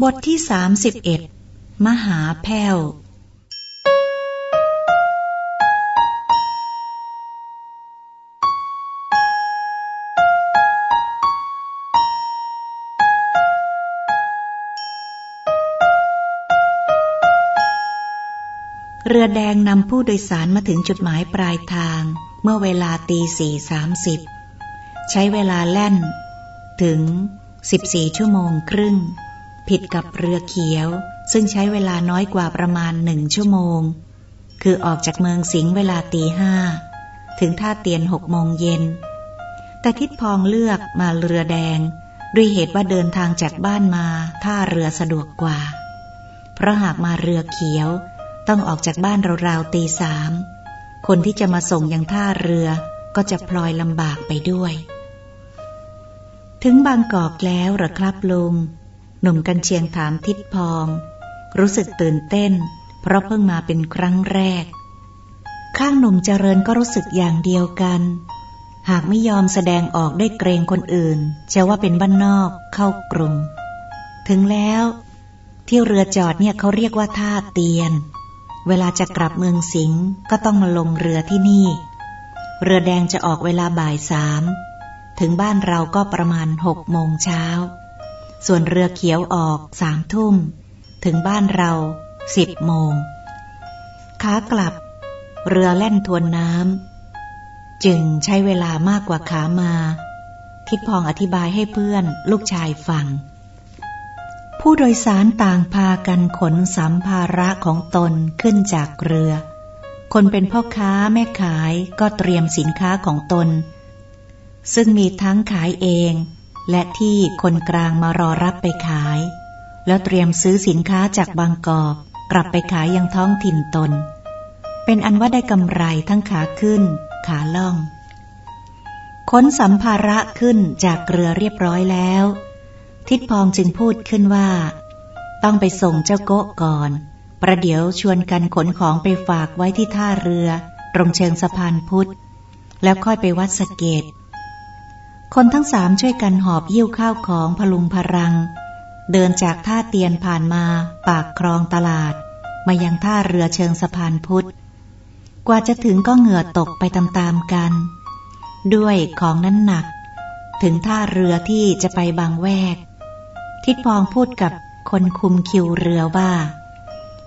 บทที่สามสิบเอ็ดมหาแพ้ว เรือแดงนำผู้โดยสารมาถึงจุดหมายปลายทางเมื่อเวลาตีสี่สามสิบใช้เวลาแล่นถึง14ชั่วโมงครึ่ง ผิดกับเรือเขียว ซึ่งใช้เวลาน้อยกว่าประมาณหนึ่งชั่วโมง คือออกจากเมืองสิงห์เวลาตีห้าถึงท่าเตียนหกโมงเย็น แต่ทิดพองเลือกมาเรือแดง ด้วยเหตุว่าเดินทางจากบ้านมาท่าเรือสะดวกกว่า เพราะหากมาเรือเขียว ต้องออกจากบ้านราวๆตีสาม คนที่จะมาส่งยังท่าเรือก็จะพลอยลำบากไปด้วย ถึงบางกอกแล้วหรอครับลุง หนุ่มกันเชียงถามทิดพอง รู้สึกตื่นเต้น เพราะเพิ่งมาเป็นครั้งแรก ข้างหนุ่มเจริญก็รู้สึกอย่างเดียวกัน หากไม่ยอมแสดงออกได้เกรงคนอื่นจะว่าเป็นบ้านนอกเข้ากรุงถึงแล้ว ที่เรือจอดเนี่ยเขาเรียกว่าท่าเตียน เวลาจะกลับเมืองสิงห์ก็ต้องมาลงเรือที่นี่ เรือแดงจะออกเวลาบ่ายสามถึงบ้านเราก็ประมาณหกโมงเช้า ส่วนเรือเขียวออกสามทุ่ม ถึงบ้านเราสิบโมงขากลับ เรือแล่นทวนน้ำจึงใช้เวลามากกว่าขามา ทิดพองอธิบายให้เพื่อนลูกชายฟัง ผู้โดยสารต่างพากันขนสัมภาระของตนขึ้นจากเรือ คนเป็นพ่อค้าแม่ขายก็เตรียมสินค้าของตน ซึ่งมีทั้งขายเอง และที่คนกลางมารอรับไปขาย แล้วเตรียมซื้อสินค้าจากบางกอกกลับไปขายยังท้องถิ่นตน เป็นอันว่าได้กำไรทั้งขาขึ้น ขาล่องขนสัมภาระขึ้นจากเรือเรียบร้อยแล้ว ทิดพองจึงพูดขึ้นว่า ต้องไปส่งเจ้าโกะก่อน ประเดี๋ยวชวนกันขนของไปฝากไว้ที่ท่าเรือ ตรงเชิงสะพานพุทธ แล้วค่อยไปวัดสเกต คนทั้งสามช่วยกันหอบยิ้วข้าวของพลุงพรัง เดินจากท่าเตียนผ่านมาปากคลองตลาด มายังท่าเรือเชิงสะพานพุทธ กว่าจะถึงก็เหงื่อตกไปตามๆกัน ด้วยของนั้นหนัก ถึงท่าเรือที่จะไปบางแวก ทิดพองพูดกับคนคุมคิวเรือว่า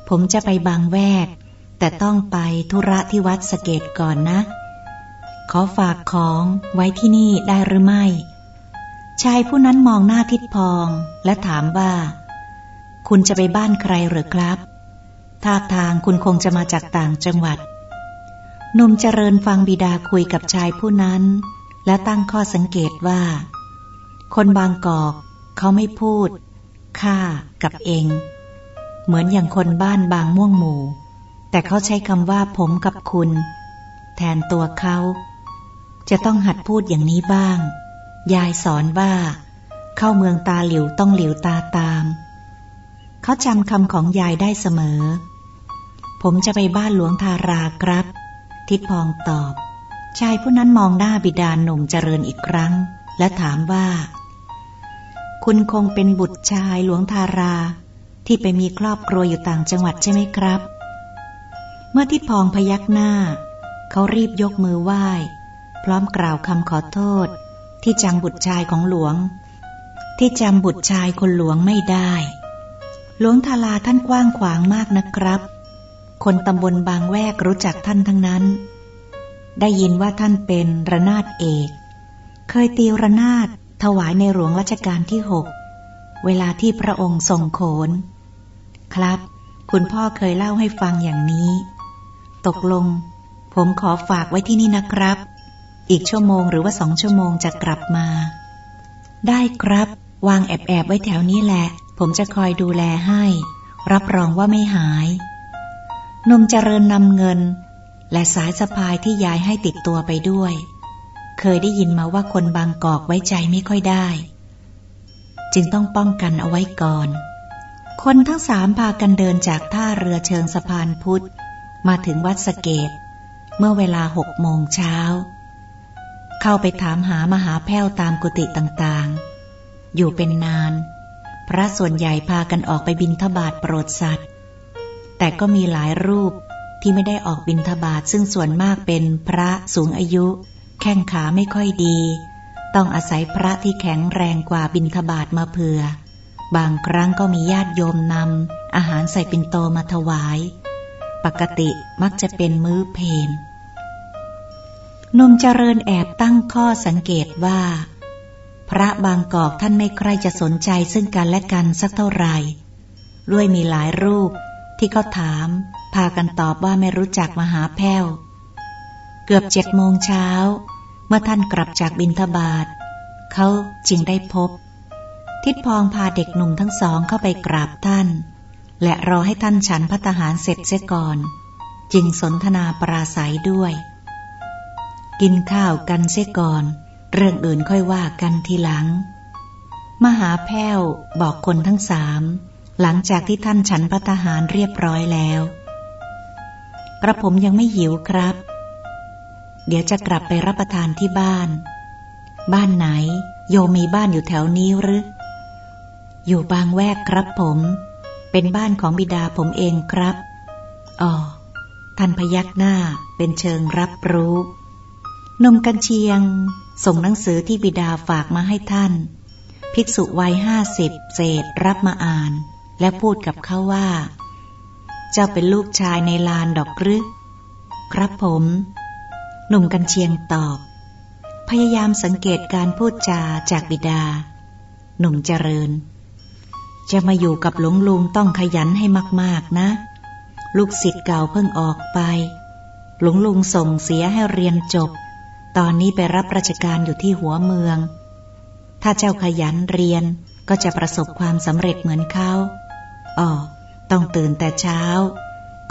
ผมจะไปบางแวก แต่ต้องไปธุระที่วัดสเกตก่อนนะ ขอฝากของไว้ที่นี่ได้หรือไม่ ชายผู้นั้นมองหน้าทิดพองและถามว่า คุณจะไปบ้านใครหรือครับ ท่าทางคุณคงจะมาจากต่างจังหวัดหนุ่มเจริญฟังบิดาคุยกับชายผู้นั้น และตั้งข้อสังเกตว่า คนบางกอก เขาไม่พูดข้ากับเอง เหมือนอย่างคนบ้านบางม่วงหมู่ แต่เขาใช้คำว่าผมกับคุณ แทนตัวเขา จะต้องหัดพูดอย่างนี้บ้าง ยายสอนว่า เข้าเมืองตาหลิวต้องหลิวตาตาม เขาจำคำของยายได้เสมอ ผมจะไปบ้านหลวงทาราครับ ทิดพองตอบ ชายผู้นั้นมองหน้าบิดาหนุ่มเจริญอีกครั้ง และถามว่า คุณคงเป็นบุตรชายหลวงทารา ที่ไปมีครอบครัวอยู่ต่างจังหวัดใช่ไหมครับ เมื่อทิดพองพยักหน้า เขารีบยกมือไหว้ พร้อมกล่าวคำขอโทษ ที่จำบุตรชายของหลวง ที่จำบุตรชายคนหลวงไม่ได้ หลวงทาราท่านกว้างขวางมากนะครับ คนตำบลบางแวกรู้จักท่านทั้งนั้น ได้ยินว่าท่านเป็นระนาดเอก เคยตีระนาดถวายในหลวงรัชกาลที่หกเวลาที่พระองค์ทรงโขน ครับ คุณพ่อเคยเล่าให้ฟังอย่างนี้ ตกลง ผมขอฝากไว้ที่นี่นะครับ อีกชั่วโมงหรือว่าสองชั่วโมงจะกลับมา ได้ครับ วางแอบแอบไว้แถวนี้แหละ ผมจะคอยดูแลให้ รับรองว่าไม่หายนมเจริญนำเงิน และสายสะพายที่ยายให้ติดตัวไปด้วย เคยได้ยินมาว่าคนบางกอกไว้ใจไม่ค่อยได้ จึงต้องป้องกันเอาไว้ก่อน คนทั้งสามพากันเดินจากท่าเรือเชิงสะพานพุทธ มาถึงวัดสเกต เมื่อเวลาหกโมงเช้า เข้าไปถามหามหาแพ้วตามกุฏิต่างๆ อยู่เป็นนาน พระส่วนใหญ่พากันออกไปบินทบาทโปรดสัตว์ แต่ก็มีหลายรูปที่ไม่ได้ออกบินทบาทซึ่งส่วนมากเป็นพระสูงอายุ แข้งขาไม่ค่อยดี ต้องอาศัยพระที่แข็งแรงกว่าบินทบาทมาเผื่อบางครั้งก็มีญาติโยมนำอาหารใส่ปิ่นโตมาถวาย ปกติมักจะเป็นมื้อเพน นมเจริญแอบตั้งข้อสังเกตว่า พระบางกอกท่านไม่ใครจะสนใจซึ่งกันและกันสักเท่าไหร่ด้วยมีหลายรูปที่เขาถาม พากันตอบว่าไม่รู้จักมหาแพ้ว เกือบเจ็ดโมงเช้า เมื่อท่านกลับจากบินทบาทเขาจึงได้พบ ทิดพองพาเด็กหนุ่มทั้งสองเข้าไปกราบท่าน และรอให้ท่านฉันพัตหารเสร็จเสียก่อน จึงสนทนาปราศัยด้วย กินข้าวกันเสียก่อน เรื่องอื่นค่อยว่ากันทีหลัง มหาแพ้วบอกคนทั้งสาม หลังจากที่ท่านฉันพัตหารเรียบร้อยแล้ว กระผมยังไม่หิวครับ เดี๋ยวจะกลับไปรับประทานที่บ้าน บ้านไหน โยมีบ้านอยู่แถวนี้หรือ อยู่บางแวกครับผม เป็นบ้านของบิดาผมเองครับอ๋อท่านพยักหน้าเป็นเชิงรับรู้ นมกันเชียง ส่งหนังสือที่บิดาฝากมาให้ท่าน ภิกษุวัยห้าสิบเศษรับมาอ่าน และพูดกับเขาว่า เจ้าเป็นลูกชายในลานดอกรึครับผม หนุ่มกันเชียงตอบ พยายามสังเกตการพูดจาจากบิดา หนุ่มเจริญ จะมาอยู่กับหลวงลุงต้องขยันให้มากๆนะ ลูกศิษย์เก่าเพิ่งออกไป หลวงลุงส่งเสียให้เรียนจบ ตอนนี้ไปรับราชการอยู่ที่หัวเมือง ถ้าเจ้าขยันเรียนก็จะประสบความสำเร็จเหมือนเขาอ๋อต้องตื่นแต่เช้า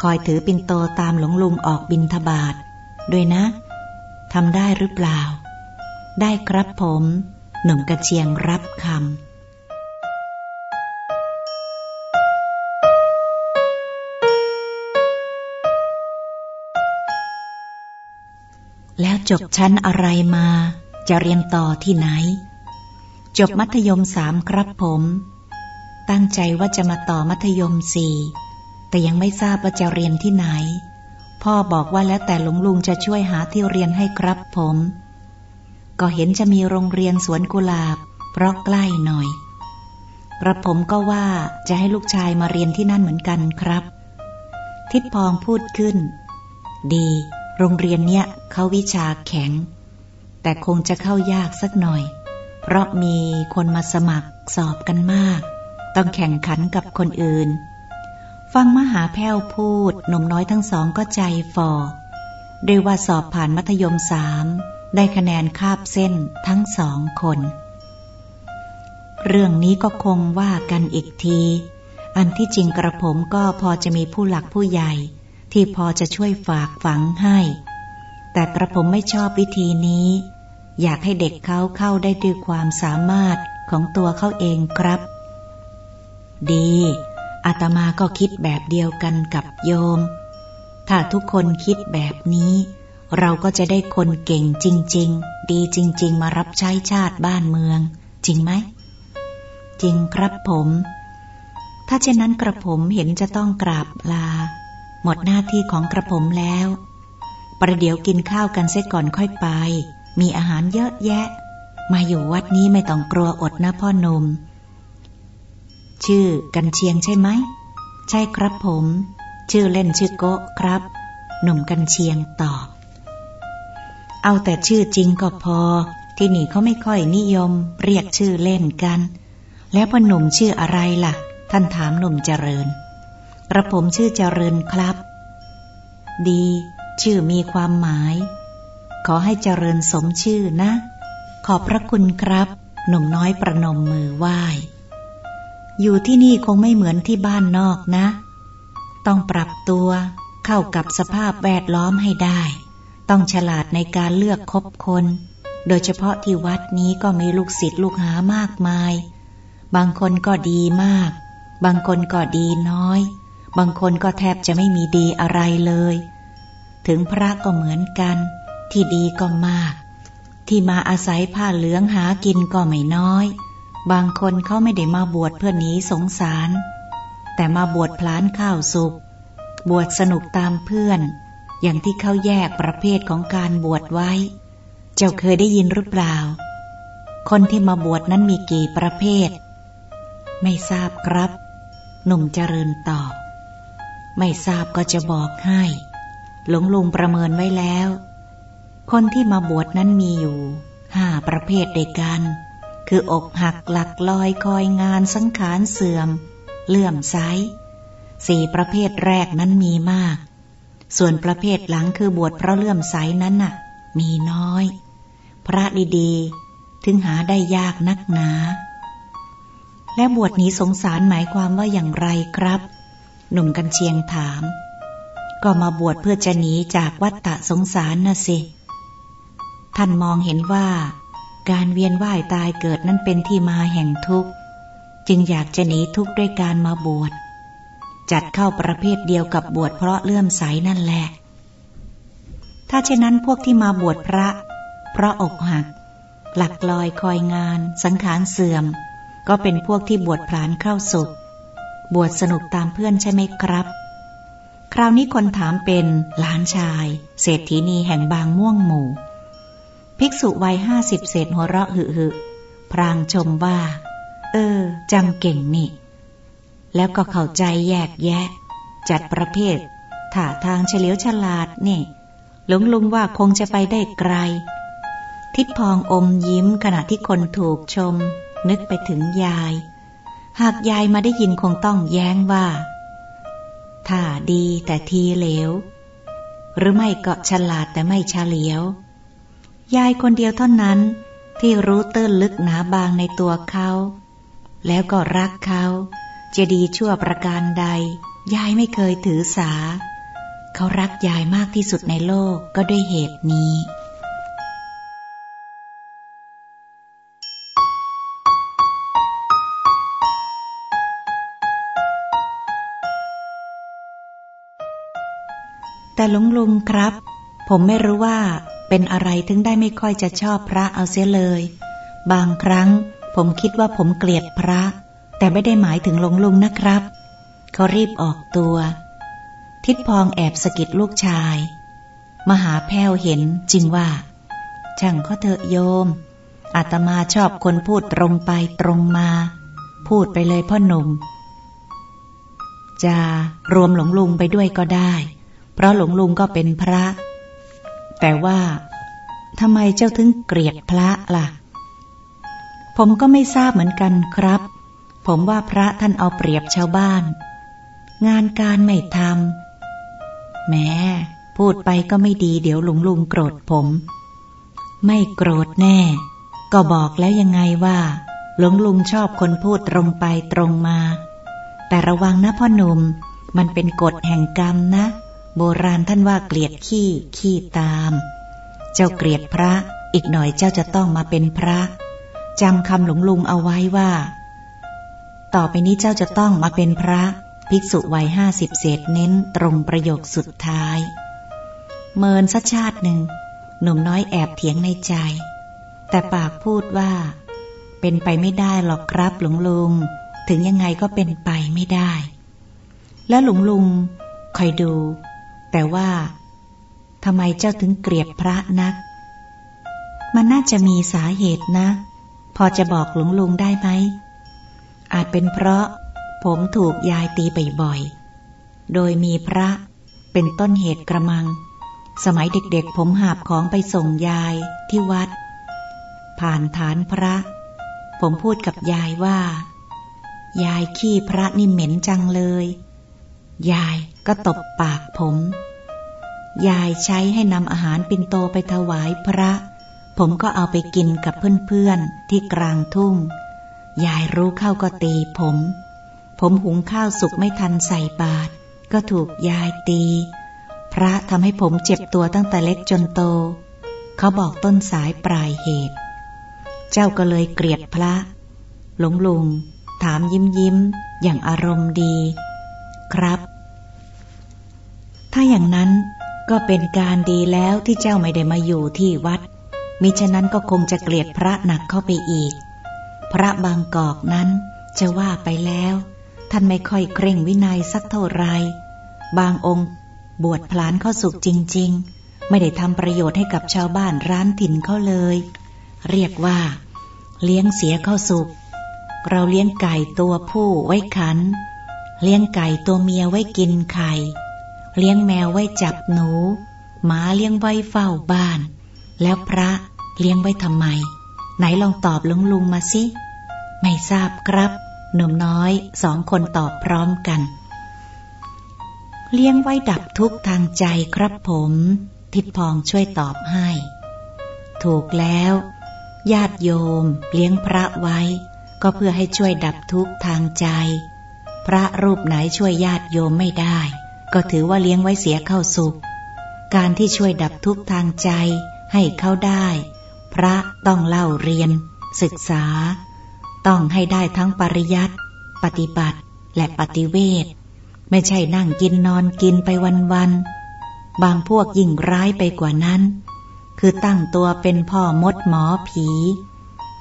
คอยถือปินโตตามหลวงลุงออกบินทบาทด้วยนะทำได้หรือเปล่า ได้ครับผม หนุ่มกระเชียงรับคำ แล้วจบชั้นอะไรมา จะเรียนต่อที่ไหน จบมัธยมสามครับผม ตั้งใจว่าจะมาต่อมัธยมสี่แต่ยังไม่ทราบว่าจะเรียนที่ไหน พ่อบอกว่าแล้วแต่หลวงลุงจะช่วยหาที่เรียนให้ครับผม ก็เห็นจะมีโรงเรียนสวนกุหลาบ เพราะใกล้หน่อยกระผมก็ว่าจะให้ลูกชายมาเรียนที่นั่นเหมือนกันครับ ทิดพองพูดขึ้น ดี โรงเรียนเนี่ยเขาวิชาแข็ง แต่คงจะเข้ายากสักหน่อย เพราะมีคนมาสมัครสอบกันมาก ต้องแข่งขันกับคนอื่น ฟังมหาแพ้วพูดหนุ่มน้อยทั้งสองก็ใจฟอด้วยว่าสอบผ่านมัธยมสามได้คะแนนคาบเส้นทั้งสองคน เรื่องนี้ก็คงว่ากันอีกที อันที่จริงกระผมก็พอจะมีผู้หลักผู้ใหญ่ ที่พอจะช่วยฝากฝังให้ แต่กระผมไม่ชอบวิธีนี้ อยากให้เด็กเขาเข้าได้ด้วยความสามารถของตัวเขาเองครับ ดีอาตมาก็คิดแบบเดียวกันกับโยม ถ้าทุกคนคิดแบบนี้ เราก็จะได้คนเก่งจริง ๆ ดีจริง ๆ มารับใช้ชาติบ้านเมือง จริงไหม จริงครับผม ถ้าเช่นนั้นกระผมเห็นจะต้องกราบลา หมดหน้าที่ของกระผมแล้ว ประเดี๋ยวกินข้าวกันเสก่อนค่อยไป มีอาหารเยอะแยะ มาอยู่วัดนี้ไม่ต้องกลัวอดนะพ่อหนุ่ม ชื่อกันเชียงใช่ไหม ใช่ครับผม ชื่อเล่นชื่อโกะครับ หนุ่มกันเชียงตอบ เอาแต่ชื่อจริงก็พอ ที่นี่เขาไม่ค่อยนิยม เรียกชื่อเล่นกัน แล้วพ่อหนุ่มชื่ออะไรล่ะ ท่านถามหนุ่มเจริญ กระผมชื่อเจริญครับ ดี ชื่อมีความหมาย ขอให้เจริญสมชื่อนะ ขอบพระคุณครับ หนุ่มน้อยประนมมือไหว้ อยู่ที่นี่คงไม่เหมือนที่บ้านนอกนะ ต้องปรับตัวเข้ากับสภาพแวดล้อมให้ได้ ต้องฉลาดในการเลือกคบคน โดยเฉพาะที่วัดนี้ก็มีลูกศิษย์ลูกหามากมาย บางคนก็ดีมาก บางคนก็ดีน้อย บางคนก็แทบจะไม่มีดีอะไรเลย ถึงพระก็เหมือนกัน ที่ดีก็มาก ที่มาอาศัยผ้าเหลืองหากินก็ไม่น้อย บางคนเขาไม่ได้มาบวชเพื่อหนีสงสาร แต่มาบวชพลานข้าวสุก บวชสนุกตามเพื่อน อย่างที่เขาแยกประเภทของการบวชไว้ เจ้าเคยได้ยินหรือเปล่า คนที่มาบวชนั้นมีกี่ประเภท ไม่ทราบครับ หนุ่มเจริญตอบ ไม่ทราบก็จะบอกให้ หลวงลุงประเมินไว้แล้ว คนที่มาบวชนั้นมีอยู่ห้าประเภทเด็กกัน คืออกหักหลักลอยคอยงานสังขารเสื่อม เลื่อมไซสี่ประเภทแรกนั้นมีมาก ส่วนประเภทหลังคือบวชเพราะเลื่อมใสนั้นน่ะ มีน้อย พระดีๆ ถึงหาได้ยากนักหนา และบวชนี้สงสารหมายความว่าอย่างไรครับ หนุ่มกันเชียงถาม ก็มาบวชเพื่อจะหนีจากวัฏฏะสงสารน่ะสิ ท่านมองเห็นว่า การเวียนว่ายตายเกิดนั้นเป็นที่มาแห่งทุกข์ จึงอยากจะหนีทุกข์ด้วยการมาบวช จัดเข้าประเภทเดียวกับบวชเพราะเลื่อมใสนั่นแหละ ถ้าเช่นนั้นพวกที่มาบวชพระ เพราะอกหัก หลักลอยคอยงาน สังขารเสื่อม ก็เป็นพวกที่บวชพลานเข้าสุข บวชสนุกตามเพื่อนใช่ไหมครับ คราวนี้คนถามเป็นหลานชาย เศรษฐีนีแห่งบางม่วงหมู่ ภิกษุวัยห้าสิบเศษหัวเราะหึหึพรางชมว่า เออจำเก่งนี่ แล้วก็เข้าใจแยกแยะ จัดประเภทถ้าทางเฉลียวฉลาดนี่ หลงลุงว่าคงจะไปได้ไกล ทิดพองอมยิ้มขณะที่คนถูกชม นึกไปถึงยาย หากยายมาได้ยินคงต้องแย้งว่า ถ้าดีแต่ทีเหลว หรือไม่ก็ฉลาดแต่ไม่เฉลียว ยายคนเดียวเท่านั้นที่รู้ตื้นลึกหนาบางในตัวเขา แล้วก็รักเขาจะดีชั่วประการใด ยายไม่เคยถือสา เขารักยายมากที่สุดในโลกก็ด้วยเหตุนี้ แต่หลุงลุงครับ ผมไม่รู้ว่าเป็นอะไรถึงได้ไม่ค่อยจะชอบพระเอาเสียเลย บางครั้งผมคิดว่าผมเกลียดพระ แต่ไม่ได้หมายถึงหลวงลุงนะครับ เขารีบออกตัว ทิดพองแอบสะกิดลูกชาย มหาแพ้วเห็นจริงว่า ช่างเขาเถอะโยม อาตมาชอบคนพูดตรงไปตรงมา พูดไปเลยพ่อหนุ่ม จะรวมหลงลุงไปด้วยก็ได้ เพราะหลวงลุงก็เป็นพระ แต่ว่าทำไมเจ้าถึงเกลียดพระล่ะ ผมก็ไม่ทราบเหมือนกันครับ ผมว่าพระท่านเอาเปรียบชาวบ้าน งานการไม่ทำแม้พูดไปก็ไม่ดีเดี๋ยวหลวงลุงโกรธผม ไม่โกรธแน่ ก็บอกแล้วยังไงว่า หลวงลุงชอบคนพูดตรงไปตรงมา แต่ระวังนะพ่อหนุ่ม มันเป็นกฎแห่งกรรมนะ โบราณท่านว่าเกลียดขี้ขี้ตาม เจ้าเกลียดพระอีกหน่อยเจ้าจะต้องมาเป็นพระจำคำหลวงลุงเอาไว้ว่า ต่อไปนี้เจ้าจะต้องมาเป็นพระ ภิกษุวัยห้าสิบเศษเน้นตรงประโยคสุดท้าย เมินสัชาติหนึ่ง หนุ่มน้อยแอบเถียงในใจ แต่ปากพูดว่า เป็นไปไม่ได้หรอกครับหลวงลุง ถึงยังไงก็เป็นไปไม่ได้ แล้วหลวงลุงคอยดู แต่ว่าทำไมเจ้าถึงเกลียดพระนัก มันน่าจะมีสาเหตุนะ พอจะบอกหลวงลุงได้ไหม อาจเป็นเพราะผมถูกยายตีบ่อยๆ โดยมีพระเป็นต้นเหตุกระมัง สมัยเด็กๆ ผมหาบของไปส่งยายที่วัด ผ่านฐานพระ ผมพูดกับยายว่า ยายขี้พระนี่เหม็นจังเลย ยาย ก็ตบปากผม ยายใช้ให้นำอาหารปินโตไปถวายพระ ผมก็เอาไปกินกับเพื่อนๆที่กลางทุ่ง ยายรู้เข้าก็ตีผม ผมหุงข้าวสุกไม่ทันใส่บาตรก็ถูกยายตี พระทำให้ผมเจ็บตัวตั้งแต่เล็กจนโต เขาบอกต้นสายปลายเหตุ เจ้าก็เลยเกลียดพระ หลงลุง ถามยิ้มยิ้มอย่างอารมณ์ดี ครับ ถ้าอย่างนั้นก็เป็นการดีแล้วที่เจ้าไม่ได้มาอยู่ที่วัด มิฉะนั้นก็คงจะเกลียดพระหนักเข้าไปอีก พระบางกอกนั้นจะว่าไปแล้ว ท่านไม่ค่อยเคร่งวินัยสักเท่าไร บางองค์บวชพลานเข้าสุขจริง ๆ ไม่ได้ทำประโยชน์ให้กับชาวบ้านร้านถิ่นเขาเลย เรียกว่า เลี้ยงเสียเข้าสุข เราเลี้ยงไก่ตัวผู้ไว้ขัน เลี้ยงไก่ตัวเมียไว้กินไข่ เลี้ยงแมวไว้จับหนู หมาเลี้ยงไว้เฝ้าบ้าน แล้วพระเลี้ยงไว้ทำไม ไหนลองตอบลุงลุงมาสิ ไม่ทราบครับ หนุ่มน้อยสองคนตอบพร้อมกัน เลี้ยงไว้ดับทุกข์ทางใจครับผม ทิดพองช่วยตอบให้ ถูกแล้ว ญาติโยม เลี้ยงพระไว้ ก็เพื่อให้ช่วยดับทุกข์ทางใจ พระรูปไหนช่วยญาติโยมไม่ได้ ก็ถือว่าเลี้ยงไว้เสียเข้าสุข การที่ช่วยดับทุกข์ทางใจให้เขาได้ พระต้องเล่าเรียน ศึกษา ต้องให้ได้ทั้งปริยัติปฏิบัติและปฏิเวทไม่ใช่นั่งกินนอนกินไปวันๆบางพวกยิ่งร้ายไปกว่านั้น คือตั้งตัวเป็นพ่อมดหมอผี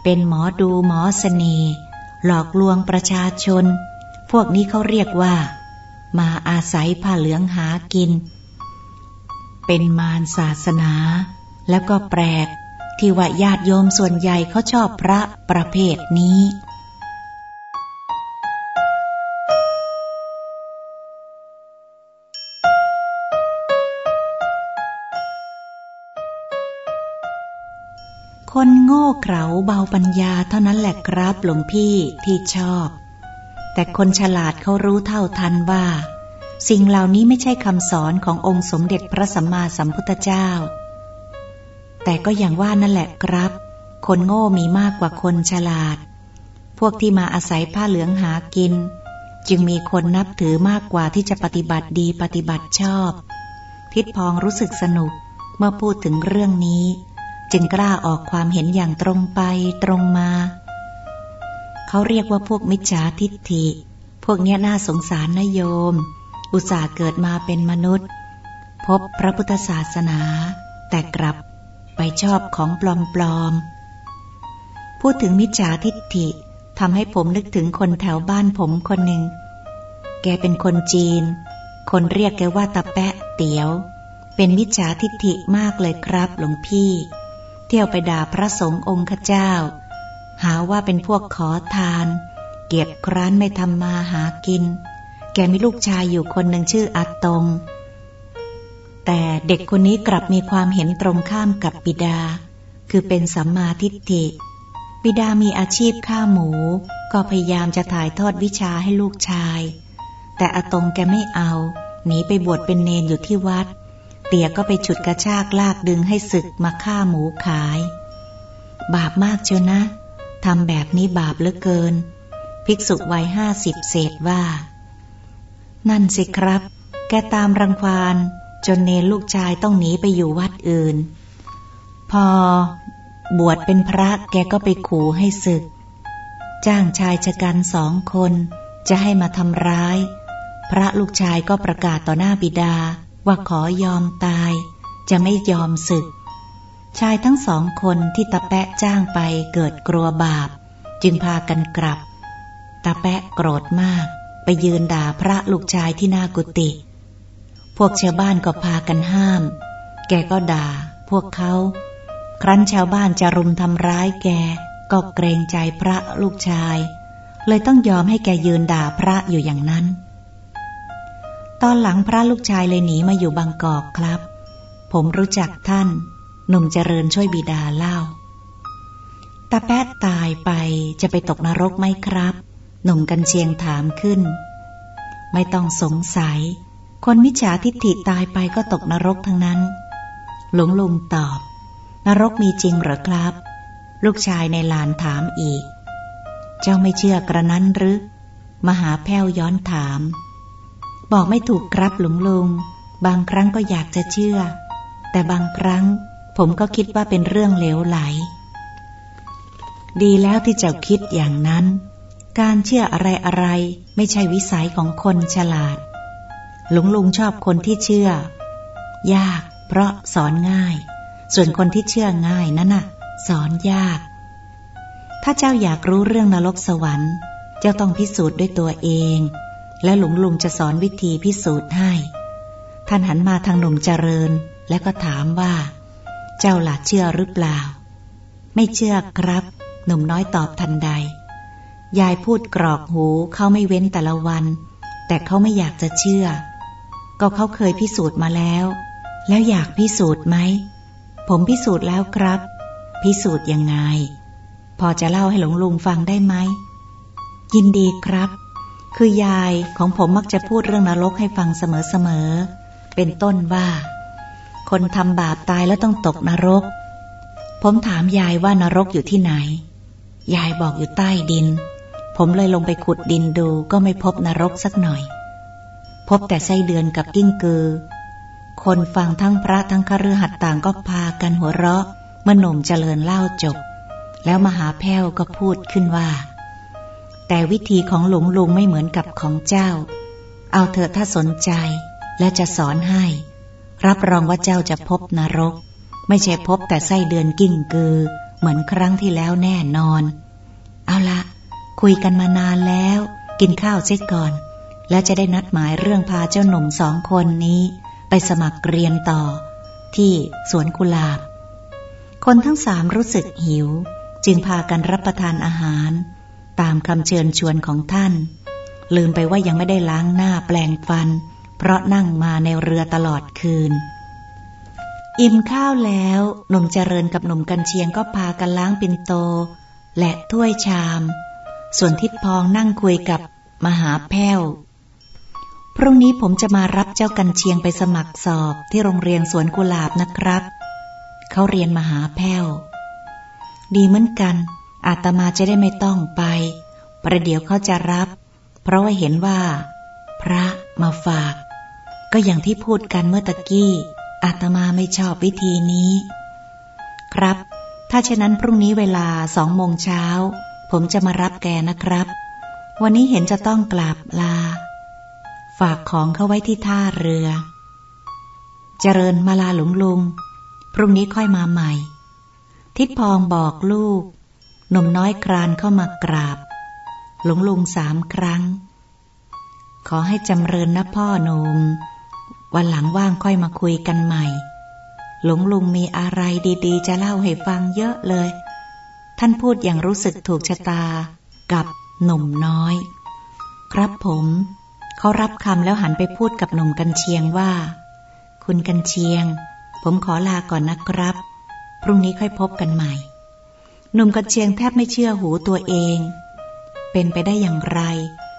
เป็นหมอดูหมอเสน่หลอกลวงประชาชน พวกนี้เขาเรียกว่า มาอาศัยผ้าเหลืองหากิน เป็นมารศาสนา แล้วก็แปลก ที่ว่าญาติโยมส่วนใหญ่เขาชอบพระประเภทนี้คนโง่เขลาเบาปัญญาเท่านั้นแหละครับหลวงพี่ที่ชอบ แต่คนฉลาดเขารู้เท่าทันว่า สิ่งเหล่านี้ไม่ใช่คำสอนขององค์สมเด็จพระสัมมาสัมพุทธเจ้า แต่ก็อย่างว่านั่นแหละครับ คนโง่มีมากกว่าคนฉลาด พวกที่มาอาศัยผ้าเหลืองหากิน จึงมีคนนับถือมากกว่าที่จะปฏิบัติดีปฏิบัติชอบ ทิดพองรู้สึกสนุกเมื่อพูดถึงเรื่องนี้ จึงกล้าออกความเห็นอย่างตรงไปตรงมา เขาเรียกว่าพวกมิจฉาทิฏฐิ พวกเนี้ยน่าสงสารนะโยม อุตส่าห์เกิดมาเป็นมนุษย์ พบพระพุทธศาสนา แต่กลับไปชอบของปลอมๆ พูดถึงมิจฉาทิฏฐิทำให้ผมนึกถึงคนแถวบ้านผมคนหนึ่ง แกเป็นคนจีน คนเรียกแกว่าตาแปะเตี๋ยว เป็นมิจฉาทิฏฐิมากเลยครับหลวงพี่ เที่ยวไปด่าพระสงฆ์องค์ข้าเจ้า หาว่าเป็นพวกขอทาน เกียรติคร้านไม่ทำมาหากิน แกมีลูกชายอยู่คนหนึ่งชื่ออาตง แต่เด็กคนนี้กลับมีความเห็นตรงข้ามกับบิดา คือเป็นสัมมาทิฏฐิบิดามีอาชีพฆ่าหมู ก็พยายามจะถ่ายทอดวิชาให้ลูกชาย แต่อาตงแกไม่เอา หนีไปบวชเป็นเนนอยู่ที่วัด เตี่ยก็ไปฉุดกระชากลากดึงให้ศึกมาฆ่าหมูขาย บาปมากเชียวนะ ทำแบบนี้บาปเหลือเกิน ภิกษุวัยห้าสิบเศษว่า นั่นสิครับ แกตามรังควานจนเนรลูกชายต้องหนีไปอยู่วัดอื่น พอบวชเป็นพระแกก็ไปขู่ให้ศึก จ้างชายชะกันสองคน จะให้มาทำร้าย พระลูกชายก็ประกาศต่อหน้าบิดาว่าขอยอมตาย จะไม่ยอมศึก ชายทั้งสองคนที่ตาแปะจ้างไปเกิดกลัวบาป จึงพากันกลับตาแปะโกรธมาก ไปยืนด่าพระลูกชายที่หน้ากุฏิพวกชาวบ้านก็พากันห้าม แกก็ด่า พวกเขา ครั้นชาวบ้านจะรุมทำร้ายแก ก็เกรงใจพระลูกชาย เลยต้องยอมให้แกยืนด่าพระอยู่อย่างนั้น ตอนหลังพระลูกชายเลยหนีมาอยู่บางกอกครับ ผมรู้จักท่าน หนุ่มเจริญช่วยบิดาเล่า ตาแป๊ดตายไปจะไปตกนรกไหมครับ หนุ่มกันเชียงถามขึ้น ไม่ต้องสงสัย คนมิจฉาทิฏฐิตายไปก็ตกนรกทั้งนั้น หลวงลุงตอบ นรกมีจริงหรอครับ ลูกชายในลานถามอีก เจ้าไม่เชื่อกระนั้นหรือ มหาแพ้วย้อนถาม บอกไม่ถูกครับหลวงลุง บางครั้งก็อยากจะเชื่อ แต่บางครั้ง ผมก็คิดว่าเป็นเรื่องเลวไหล ดีแล้วที่เจ้าคิดอย่างนั้น การเชื่ออะไรอะไรไม่ใช่วิสัยของคนฉลาด หลวงลุงชอบคนที่เชื่อ ยาก เพราะสอนง่าย ส่วนคนที่เชื่อง่ายนั่นน่ะ สอนยาก ถ้าเจ้าอยากรู้เรื่องนรกสวรรค์ เจ้าต้องพิสูจน์ด้วยตัวเอง และหลวงลุงจะสอนวิธีพิสูจน์ให้ ท่านหันมาทางหนุ่มเจริญ และก็ถามว่า เจ้าหล่ะเชื่อหรือเปล่า ไม่เชื่อครับ หนุ่มน้อยตอบทันใด ยายพูดกรอกหูเขาไม่เว้นแต่ละวัน แต่เขาไม่อยากจะเชื่อ ก็เขาเคยพิสูจน์มาแล้ว แล้วอยากพิสูจน์ไหม ผมพิสูจน์แล้วครับ พิสูจน์ยังไง พอจะเล่าให้หลวงลุงฟังได้ไหม ยินดีครับ คือยายของผมมักจะพูดเรื่องนรกให้ฟังเสมอๆ เป็นต้นว่า คนทำบาปตายแล้วต้องตกนรก ผมถามยายว่านรกอยู่ที่ไหน ยายบอกอยู่ใต้ดิน ผมเลยลงไปขุดดินดูก็ไม่พบนรกสักหน่อย พบแต่ไส้เดือนกับกิ้งกือ คนฟังทั้งพระทั้งคฤหัสถ์ต่างก็พากันหัวเราะ เมื่อหนุ่มเจริญเล่าจบ แล้วมหาแพ้วก็พูดขึ้นว่า แต่วิธีของหลวงลุงไม่เหมือนกับของเจ้า เอาเถอะถ้าสนใจและจะสอนให้ รับรองว่าเจ้าจะพบนรก ไม่ใช่พบแต่ไส้เดือนกิ้งกือ เหมือนครั้งที่แล้วแน่นอน เอาละคุยกันมานานแล้ว กินข้าวเสร็จก่อน แล้วจะได้นัดหมายเรื่องพาเจ้าหนุ่มสองคนนี้ ไปสมัครเรียนต่อ ที่สวนกุหลาบ คนทั้งสามรู้สึกหิว จึงพากันรับประทานอาหาร ตามคำเชิญชวนของท่าน ลืมไปว่ายังไม่ได้ล้างหน้าแปลงฟัน เพราะนั่งมาในเรือตลอดคืน อิ่มข้าวแล้วหนุ่มเจริญกับหนุ่มกันเชียงก็พากันล้างปินโต และถ้วยชาม ส่วนทิดพองนั่งคุยกับมหาแพ้วพรุ่งนี้ผมจะมารับเจ้ากันเชียงไปสมัครสอบที่โรงเรียนสวนกุหลาบนะครับ เขาเรียนมหาแพ้ว ดีเหมือนกัน อาตมาจะได้ไม่ต้องไป ประเดี๋ยวเขาจะรับ เพราะว่าเห็นว่า พระมาฝาก ก็อย่างที่พูดกันเมื่อตะกี้ อาตมาไม่ชอบวิธีนี้ ครับ ถ้าเช่นนั้นพรุ่งนี้เวลาสองโมงเช้า ผมจะมารับแกนะครับ วันนี้เห็นจะต้องกลับลา ฝากของเข้าไว้ที่ท่าเรือ เจริญมาลาหลวงลุง พรุ่งนี้ค่อยมาใหม่ ทิดพองบอกลูกหนุ่มน้อยครานเข้ามากราบ หลวงลุงสามครั้ง ขอให้จำเริญนะพ่อหนุ่ม วันหลังว่างค่อยมาคุยกันใหม่ หลวงลุงมีอะไรดีๆ จะเล่าให้ฟังเยอะเลย ท่านพูดอย่างรู้สึกถูกชะตา กับหนุ่มน้อย ครับผม เขารับคำแล้วหันไปพูดกับหนุ่มกันเชียงว่า คุณกันเชียง ผมขอลาก่อนนะครับ พรุ่งนี้ค่อยพบกันใหม่ หนุ่มกันเชียงแทบไม่เชื่อหูตัวเอง เป็นไปได้อย่างไร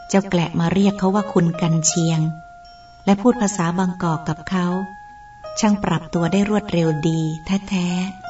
เจ้าแกละมาเรียกเขาว่าคุณกันเชียง และพูดภาษาบางกอกกับเขา ช่างปรับตัวได้รวดเร็วดีแท้ๆ